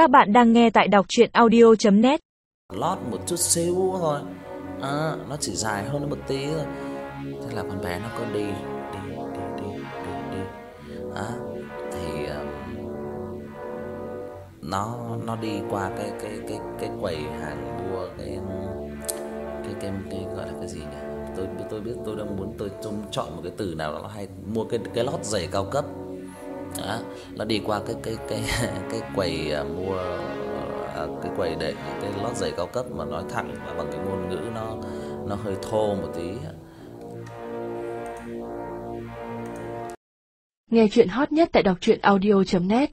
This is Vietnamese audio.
Các bạn đang nghe tại đọc chuyện audio.net lót một chút xíu thôi. À, nó chỉ dài hơn nó một tí thôi. Thế là con bé nó có đi đi đi đi đi đi. À, thì um, nó nó đi qua cái cái cái cái quầy hàng mua cái cái cái cái gọi là cái gì nhỉ? Tôi tôi biết tôi đang muốn tôi trông chọn một cái từ nào đó nó hay. Mua cái cái lót giày cao cấp đó, nó đi qua cái cái cái cái quầy à, mua à, cái quầy để cái lót giày cao cấp mà nói thẳng là bằng cái ngôn ngữ nó nó hơi thô một tí Nghe chuyện hot nhất tại đọc truyện audio.net